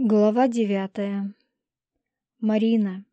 Глава девятая. Марина.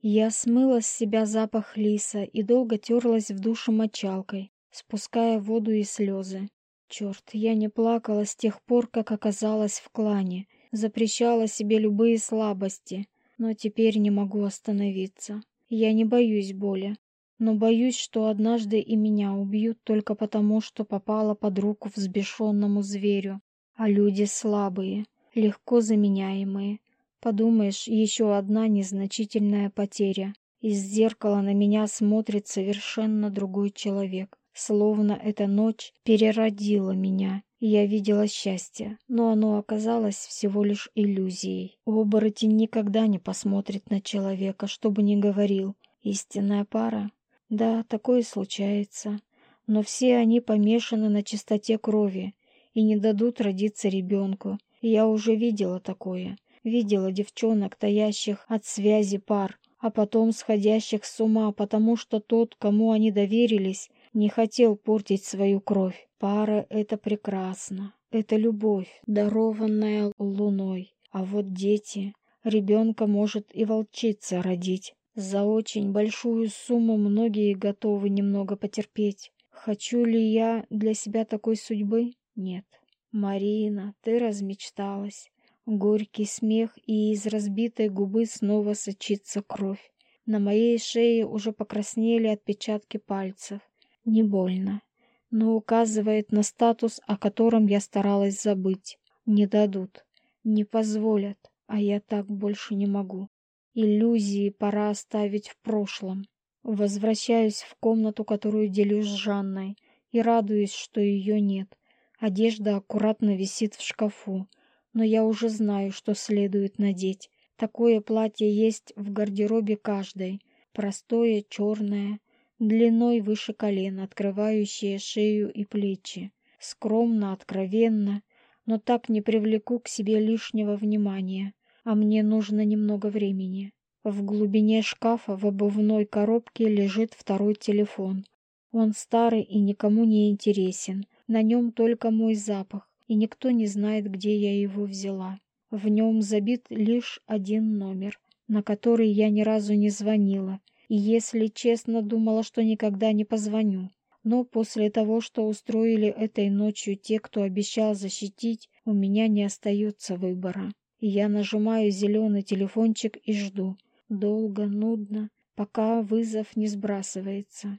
Я смыла с себя запах лиса и долго терлась в душе мочалкой, спуская воду и слезы. Черт, я не плакала с тех пор, как оказалась в клане, запрещала себе любые слабости, но теперь не могу остановиться. Я не боюсь боли, но боюсь, что однажды и меня убьют только потому, что попала под руку взбешенному зверю, а люди слабые легко заменяемые. Подумаешь, еще одна незначительная потеря. Из зеркала на меня смотрит совершенно другой человек. Словно эта ночь переродила меня, я видела счастье, но оно оказалось всего лишь иллюзией. Оборотень никогда не посмотрит на человека, что бы ни говорил. Истинная пара? Да, такое случается. Но все они помешаны на чистоте крови и не дадут родиться ребенку, я уже видела такое. Видела девчонок, таящих от связи пар, а потом сходящих с ума, потому что тот, кому они доверились, не хотел портить свою кровь. Пара — это прекрасно. Это любовь, дарованная луной. А вот дети... Ребенка может и волчица родить. За очень большую сумму многие готовы немного потерпеть. Хочу ли я для себя такой судьбы? Нет. «Марина, ты размечталась». Горький смех, и из разбитой губы снова сочится кровь. На моей шее уже покраснели отпечатки пальцев. Не больно, но указывает на статус, о котором я старалась забыть. Не дадут, не позволят, а я так больше не могу. Иллюзии пора оставить в прошлом. Возвращаюсь в комнату, которую делю с Жанной, и радуюсь, что ее нет. Одежда аккуратно висит в шкафу, но я уже знаю, что следует надеть. Такое платье есть в гардеробе каждой. Простое, черное, длиной выше колен, открывающее шею и плечи. Скромно, откровенно, но так не привлеку к себе лишнего внимания, а мне нужно немного времени. В глубине шкафа в обувной коробке лежит второй телефон. Он старый и никому не интересен, на нем только мой запах, и никто не знает, где я его взяла. В нем забит лишь один номер, на который я ни разу не звонила, и, если честно, думала, что никогда не позвоню. Но после того, что устроили этой ночью те, кто обещал защитить, у меня не остается выбора. И я нажимаю зеленый телефончик и жду. Долго, нудно, пока вызов не сбрасывается.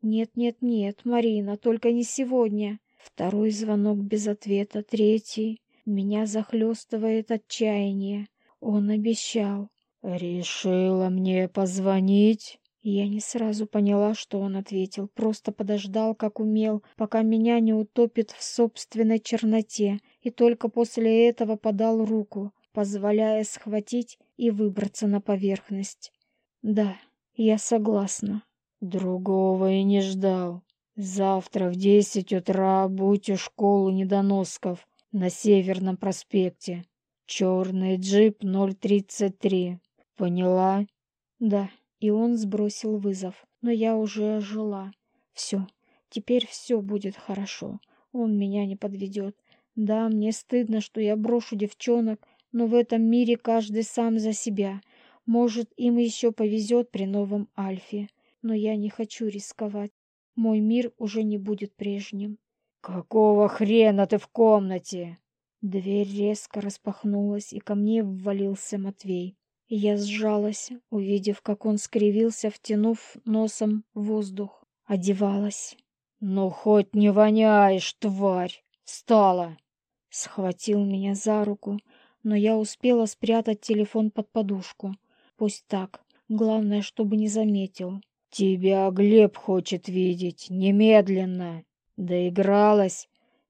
«Нет-нет-нет, Марина, только не сегодня!» Второй звонок без ответа, третий. Меня захлестывает отчаяние. Он обещал. «Решила мне позвонить?» Я не сразу поняла, что он ответил, просто подождал, как умел, пока меня не утопит в собственной черноте, и только после этого подал руку, позволяя схватить и выбраться на поверхность. Да, я согласна. Другого и не ждал. Завтра в десять утра будь у школы недоносков на Северном проспекте. Черный джип 033. Поняла? Да. И он сбросил вызов. Но я уже ожила. Все. Теперь все будет хорошо. Он меня не подведет. Да, мне стыдно, что я брошу девчонок, но в этом мире каждый сам за себя. Может, им еще повезет при новом Альфе. Но я не хочу рисковать мой мир уже не будет прежним. «Какого хрена ты в комнате?» Дверь резко распахнулась, и ко мне ввалился Матвей. Я сжалась, увидев, как он скривился, втянув носом воздух. Одевалась. «Ну, хоть не воняешь, тварь! Стала!» Схватил меня за руку, но я успела спрятать телефон под подушку. Пусть так, главное, чтобы не заметил. «Тебя Глеб хочет видеть, немедленно!» «Доигралась?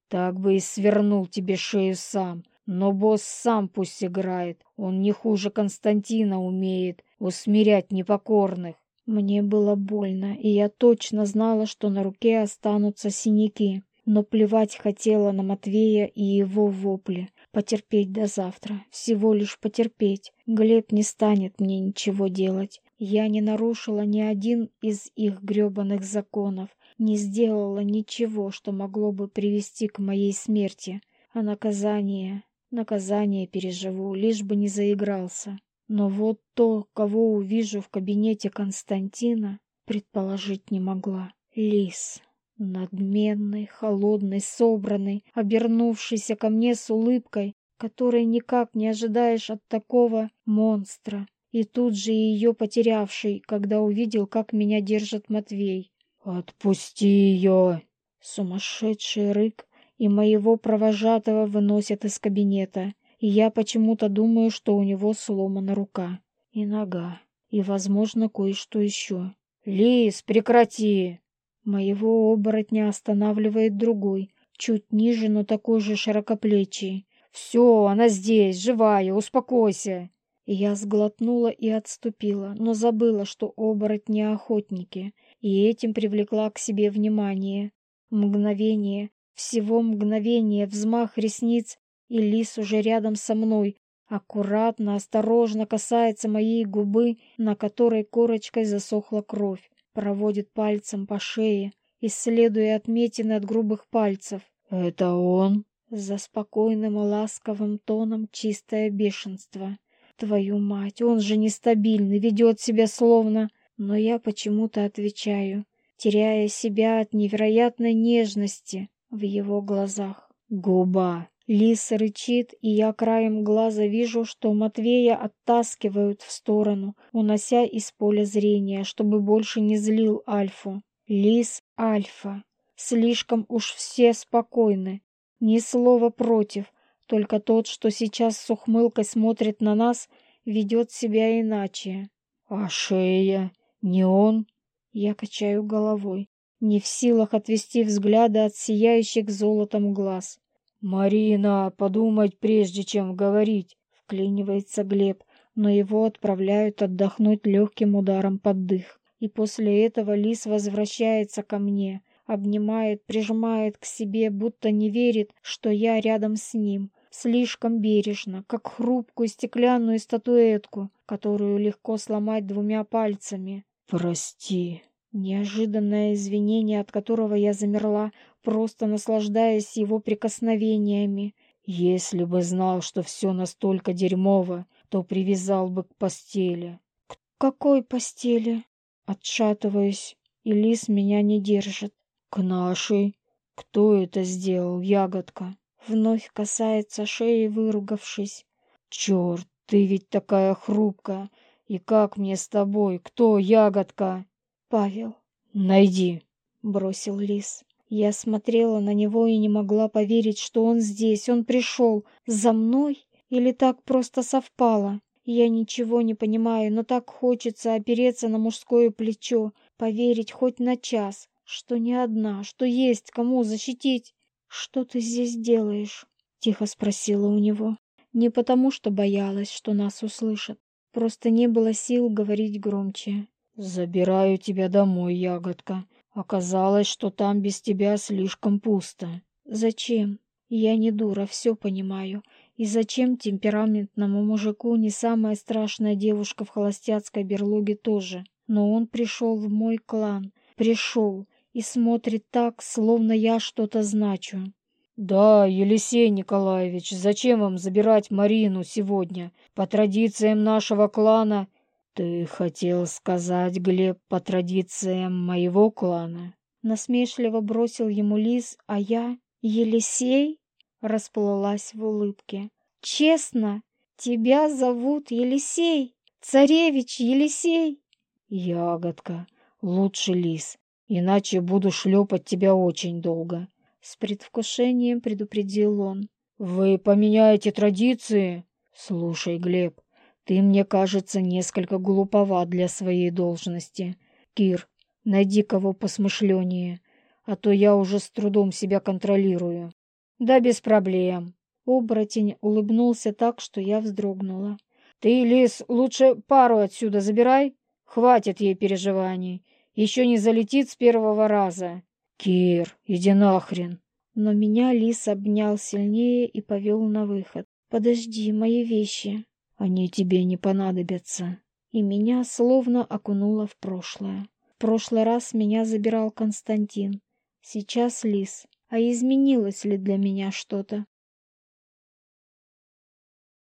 Так бы и свернул тебе шею сам. Но босс сам пусть играет, он не хуже Константина умеет усмирять непокорных». Мне было больно, и я точно знала, что на руке останутся синяки. Но плевать хотела на Матвея и его вопли. Потерпеть до завтра, всего лишь потерпеть. Глеб не станет мне ничего делать. Я не нарушила ни один из их грёбаных законов, не сделала ничего, что могло бы привести к моей смерти. А наказание... Наказание переживу, лишь бы не заигрался. Но вот то, кого увижу в кабинете Константина, предположить не могла. Лис. Надменный, холодный, собранный, обернувшийся ко мне с улыбкой, которой никак не ожидаешь от такого монстра. И тут же ее потерявший, когда увидел, как меня держит Матвей. «Отпусти ее!» Сумасшедший рык, и моего провожатого выносят из кабинета. И я почему-то думаю, что у него сломана рука и нога, и, возможно, кое-что еще. «Лис, прекрати!» Моего оборотня останавливает другой, чуть ниже, но такой же широкоплечий. «Все, она здесь, живая, успокойся!» Я сглотнула и отступила, но забыла, что оборотни охотники, и этим привлекла к себе внимание. Мгновение, всего мгновение, взмах ресниц, и лис уже рядом со мной, аккуратно, осторожно касается моей губы, на которой корочкой засохла кровь, проводит пальцем по шее, исследуя отметины от грубых пальцев. «Это он?» За спокойным и ласковым тоном чистое бешенство. Твою мать, он же нестабильный, ведет себя словно... Но я почему-то отвечаю, теряя себя от невероятной нежности в его глазах. Губа. Лис рычит, и я краем глаза вижу, что Матвея оттаскивают в сторону, унося из поля зрения, чтобы больше не злил Альфу. Лис Альфа. Слишком уж все спокойны. Ни слова против, только тот, что сейчас с ухмылкой смотрит на нас, ведет себя иначе. А шея? Не он? Я качаю головой, не в силах отвести взгляда от сияющих золотом глаз. «Марина, подумать прежде, чем говорить!» — вклинивается Глеб, но его отправляют отдохнуть легким ударом под дых. И после этого лис возвращается ко мне, обнимает, прижимает к себе, будто не верит, что я рядом с ним, слишком бережно, как хрупкую стеклянную статуэтку, которую легко сломать двумя пальцами. «Прости». Неожиданное извинение, от которого я замерла, просто наслаждаясь его прикосновениями. Если бы знал, что все настолько дерьмово, то привязал бы к постели. — К какой постели? Отшатываюсь, и лис меня не держит. — К нашей. Кто это сделал, ягодка? Вновь касается шеи, выругавшись. «Черт, ты ведь такая хрупкая! И как мне с тобой? Кто ягодка?» «Павел». «Найди», — бросил лис. Я смотрела на него и не могла поверить, что он здесь, он пришел. За мной? Или так просто совпало? Я ничего не понимаю, но так хочется опереться на мужское плечо, поверить хоть на час, что не одна, что есть кому защитить. «Что ты здесь делаешь?» — тихо спросила у него. Не потому, что боялась, что нас услышат. Просто не было сил говорить громче. «Забираю тебя домой, ягодка. Оказалось, что там без тебя слишком пусто». «Зачем? Я не дура, все понимаю. И зачем темпераментному мужику не самая страшная девушка в холостяцкой берлоге тоже? Но он пришел в мой клан. Пришел и смотрит так, словно я что-то значу. «Да, Елисей Николаевич, зачем вам забирать Марину сегодня? По традициям нашего клана...» «Ты хотел сказать, Глеб, по традициям моего клана?» Насмешливо бросил ему лис, а я... «Елисей?» Расплылась в улыбке. «Честно, тебя зовут Елисей? Царевич Елисей?» «Ягодка, лучше лис. Иначе буду шлепать тебя очень долго. С предвкушением предупредил он. Вы поменяете традиции? Слушай, Глеб, ты, мне кажется, несколько глуповат для своей должности. Кир, найди кого посмышленнее, а то я уже с трудом себя контролирую. Да без проблем. Оборотень улыбнулся так, что я вздрогнула. Ты, Лис, лучше пару отсюда забирай. Хватит ей переживаний еще не залетит с первого раза. Кир, иди нахрен. Но меня лис обнял сильнее и повел на выход. Подожди, мои вещи. Они тебе не понадобятся. И меня словно окунуло в прошлое. В прошлый раз меня забирал Константин. Сейчас лис. А изменилось ли для меня что-то?